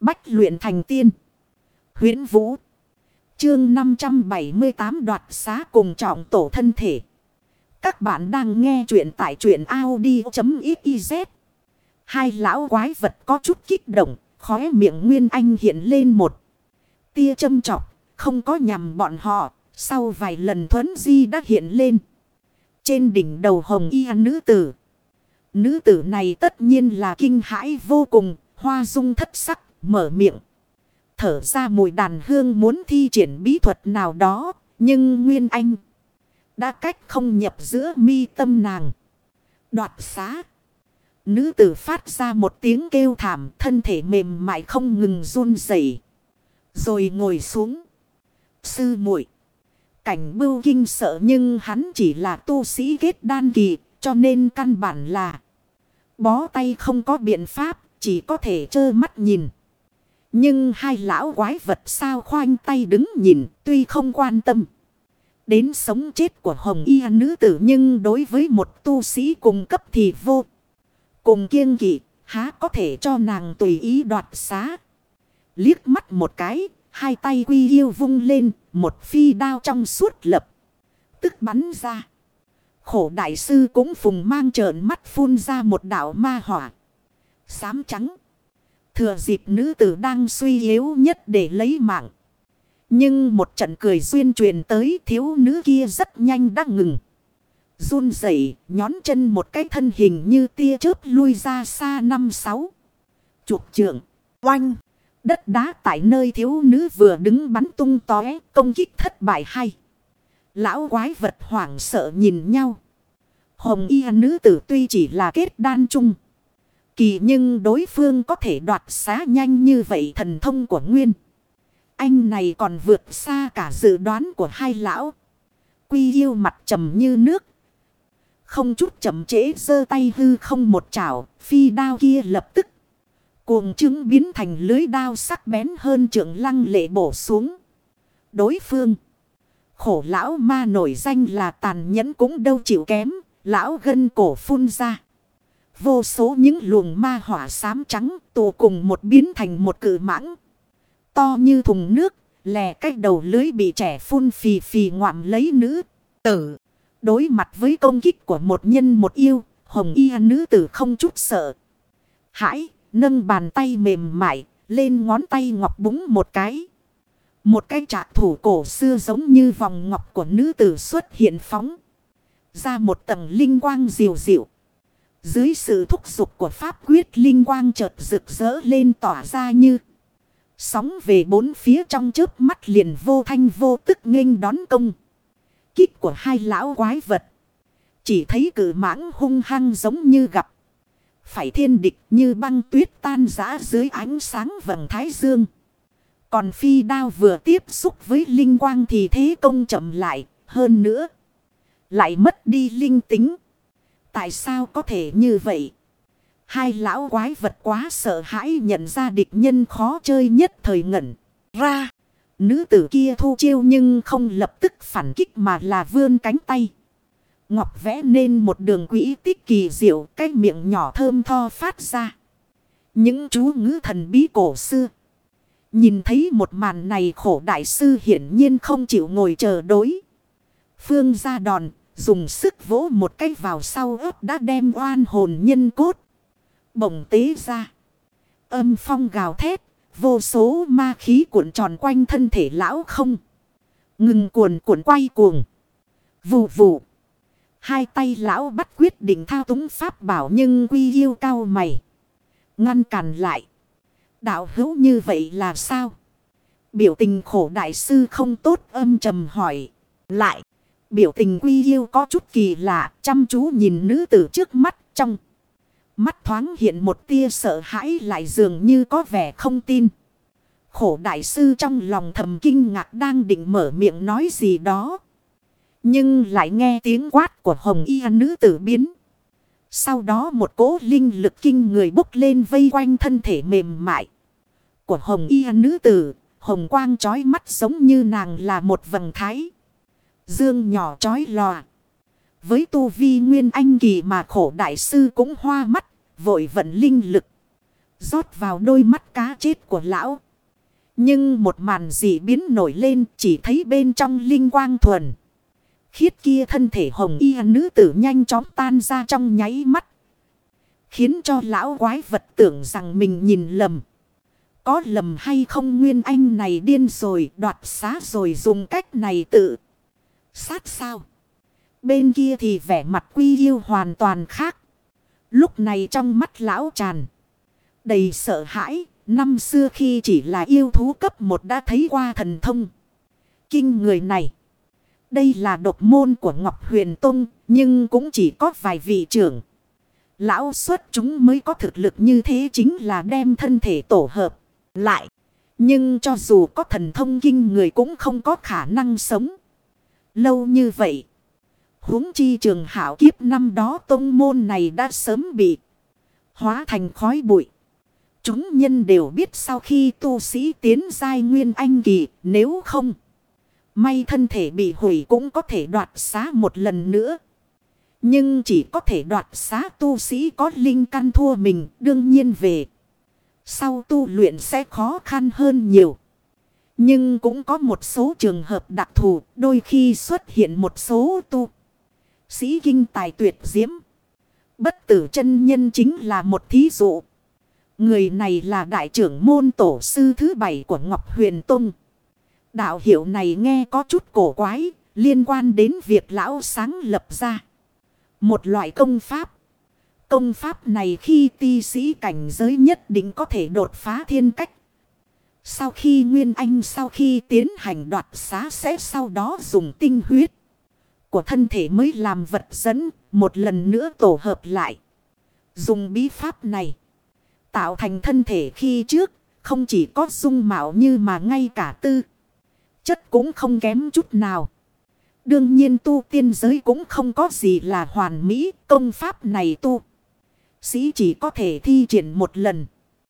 Bách luyện thành tiên. huyễn Vũ. Chương 578 đoạt xá cùng trọng tổ thân thể. Các bạn đang nghe truyện tại truyện Audi.xyz. Hai lão quái vật có chút kích động, khóe miệng Nguyên Anh hiện lên một. Tia châm trọc, không có nhằm bọn họ, sau vài lần thuấn di đã hiện lên. Trên đỉnh đầu hồng y nữ tử. Nữ tử này tất nhiên là kinh hãi vô cùng, hoa dung thất sắc, mở miệng. Thở ra mùi đàn hương muốn thi triển bí thuật nào đó, nhưng Nguyên Anh đã cách không nhập giữa mi tâm nàng. Đoạt xá. Nữ tử phát ra một tiếng kêu thảm, thân thể mềm mại không ngừng run rẩy, rồi ngồi xuống. Sư muội Cảnh bưu kinh sợ nhưng hắn chỉ là tu sĩ kết đan kỳ, cho nên căn bản là bó tay không có biện pháp, chỉ có thể trơ mắt nhìn. Nhưng hai lão quái vật sao khoanh tay đứng nhìn, tuy không quan tâm đến sống chết của hồng y nữ tử nhưng đối với một tu sĩ cùng cấp thì vô. Cùng kiêng kỵ, há có thể cho nàng tùy ý đoạt xá. Liếc mắt một cái, hai tay quy yêu vung lên, một phi đao trong suốt lập. Tức bắn ra. Khổ đại sư cũng phùng mang trợn mắt phun ra một đạo ma hỏa. Xám trắng. Thừa dịp nữ tử đang suy yếu nhất để lấy mạng. Nhưng một trận cười duyên truyền tới thiếu nữ kia rất nhanh đã ngừng. Run rẩy nhón chân một cái thân hình như tia chớp lui ra xa năm sáu. Chụp trượng, oanh. Đất đá tại nơi thiếu nữ vừa đứng bắn tung tóe công kích thất bại hay. Lão quái vật hoảng sợ nhìn nhau. Hồng y nữ tử tuy chỉ là kết đan chung. Kỳ nhưng đối phương có thể đoạt xá nhanh như vậy thần thông của Nguyên. Anh này còn vượt xa cả dự đoán của hai lão. Quy yêu mặt trầm như nước. Không chút chậm trễ giơ tay hư không một chảo. Phi đao kia lập tức. Cuồng chứng biến thành lưới đao sắc bén hơn trưởng lăng lệ bổ xuống. Đối phương. Khổ lão ma nổi danh là tàn nhẫn cũng đâu chịu kém. Lão gân cổ phun ra. Vô số những luồng ma hỏa xám trắng tụ cùng một biến thành một cự mãng. To như thùng nước, lè cách đầu lưới bị trẻ phun phì phì ngoạm lấy nữ tử. Đối mặt với công kích của một nhân một yêu, hồng y nữ tử không chút sợ. Hãi, nâng bàn tay mềm mại, lên ngón tay ngọc búng một cái. Một cái trạc thủ cổ xưa giống như vòng ngọc của nữ tử xuất hiện phóng. Ra một tầng linh quang diệu diệu. Dưới sự thúc giục của pháp quyết, linh quang chợt rực rỡ lên tỏa ra như. Sóng về bốn phía trong chớp mắt liền vô thanh vô tức nghênh đón công. Kích của hai lão quái vật. Chỉ thấy cử mãng hung hăng giống như gặp. Phải thiên địch như băng tuyết tan rã dưới ánh sáng vầng thái dương. Còn phi đao vừa tiếp xúc với linh quang thì thế công chậm lại. Hơn nữa. Lại mất đi linh tính. Tại sao có thể như vậy? Hai lão quái vật quá sợ hãi nhận ra địch nhân khó chơi nhất thời ngẩn ra. Nữ tử kia thu chiêu nhưng không lập tức phản kích mà là vươn cánh tay. Ngọc vẽ nên một đường quỹ tích kỳ diệu cái miệng nhỏ thơm tho phát ra. Những chú ngữ thần bí cổ xưa. Nhìn thấy một màn này khổ đại sư hiển nhiên không chịu ngồi chờ đối. Phương ra đòn, dùng sức vỗ một cái vào sau ớt đã đem oan hồn nhân cốt. Bổng tế ra. Âm phong gào thét. Vô số ma khí cuộn tròn quanh thân thể lão không. Ngừng cuộn cuộn quay cuồng. Vù vù. Hai tay lão bắt quyết định thao túng pháp bảo nhưng quy yêu cao mày. Ngăn cản lại. Đạo hữu như vậy là sao? Biểu tình khổ đại sư không tốt âm trầm hỏi. Lại. Biểu tình quy yêu có chút kỳ lạ. Chăm chú nhìn nữ tử trước mắt trong. Mắt thoáng hiện một tia sợ hãi lại dường như có vẻ không tin. Khổ đại sư trong lòng thầm kinh ngạc đang định mở miệng nói gì đó. Nhưng lại nghe tiếng quát của hồng y nữ tử biến. Sau đó một cỗ linh lực kinh người bốc lên vây quanh thân thể mềm mại. Của hồng y nữ tử, hồng quang trói mắt giống như nàng là một vầng thái. Dương nhỏ trói lòa. Với tu vi nguyên anh kỳ mà khổ đại sư cũng hoa mắt, vội vận linh lực. rót vào đôi mắt cá chết của lão. Nhưng một màn dị biến nổi lên chỉ thấy bên trong linh quang thuần. Khiết kia thân thể hồng y nữ tử nhanh chóng tan ra trong nháy mắt. Khiến cho lão quái vật tưởng rằng mình nhìn lầm. Có lầm hay không nguyên anh này điên rồi đoạt xá rồi dùng cách này tự. Sát sao? Bên kia thì vẻ mặt quy yêu hoàn toàn khác. Lúc này trong mắt lão tràn. Đầy sợ hãi. Năm xưa khi chỉ là yêu thú cấp một đã thấy qua thần thông. Kinh người này. Đây là độc môn của Ngọc Huyền Tông. Nhưng cũng chỉ có vài vị trưởng. Lão xuất chúng mới có thực lực như thế chính là đem thân thể tổ hợp lại. Nhưng cho dù có thần thông kinh người cũng không có khả năng sống. Lâu như vậy. huống chi trường hảo kiếp năm đó tông môn này đã sớm bị hóa thành khói bụi. Chúng nhân đều biết sau khi tu sĩ tiến giai nguyên anh kỳ, nếu không. May thân thể bị hủy cũng có thể đoạt xá một lần nữa. Nhưng chỉ có thể đoạt xá tu sĩ có linh căn thua mình, đương nhiên về. Sau tu luyện sẽ khó khăn hơn nhiều. Nhưng cũng có một số trường hợp đặc thù đôi khi xuất hiện một số tu. Sĩ kinh tài tuyệt diễm. Bất tử chân nhân chính là một thí dụ. Người này là đại trưởng môn tổ sư thứ bảy của Ngọc Huyền Tông. Đạo hiệu này nghe có chút cổ quái, liên quan đến việc lão sáng lập ra. Một loại công pháp. Công pháp này khi ti sĩ cảnh giới nhất định có thể đột phá thiên cách. Sau khi Nguyên Anh sau khi tiến hành đoạt xá sẽ sau đó dùng tinh huyết của thân thể mới làm vật dẫn, một lần nữa tổ hợp lại. Dùng bí pháp này, tạo thành thân thể khi trước, không chỉ có dung mạo như mà ngay cả tư. Chất cũng không kém chút nào. Đương nhiên tu tiên giới cũng không có gì là hoàn mỹ, công pháp này tu. Sĩ chỉ có thể thi triển một lần.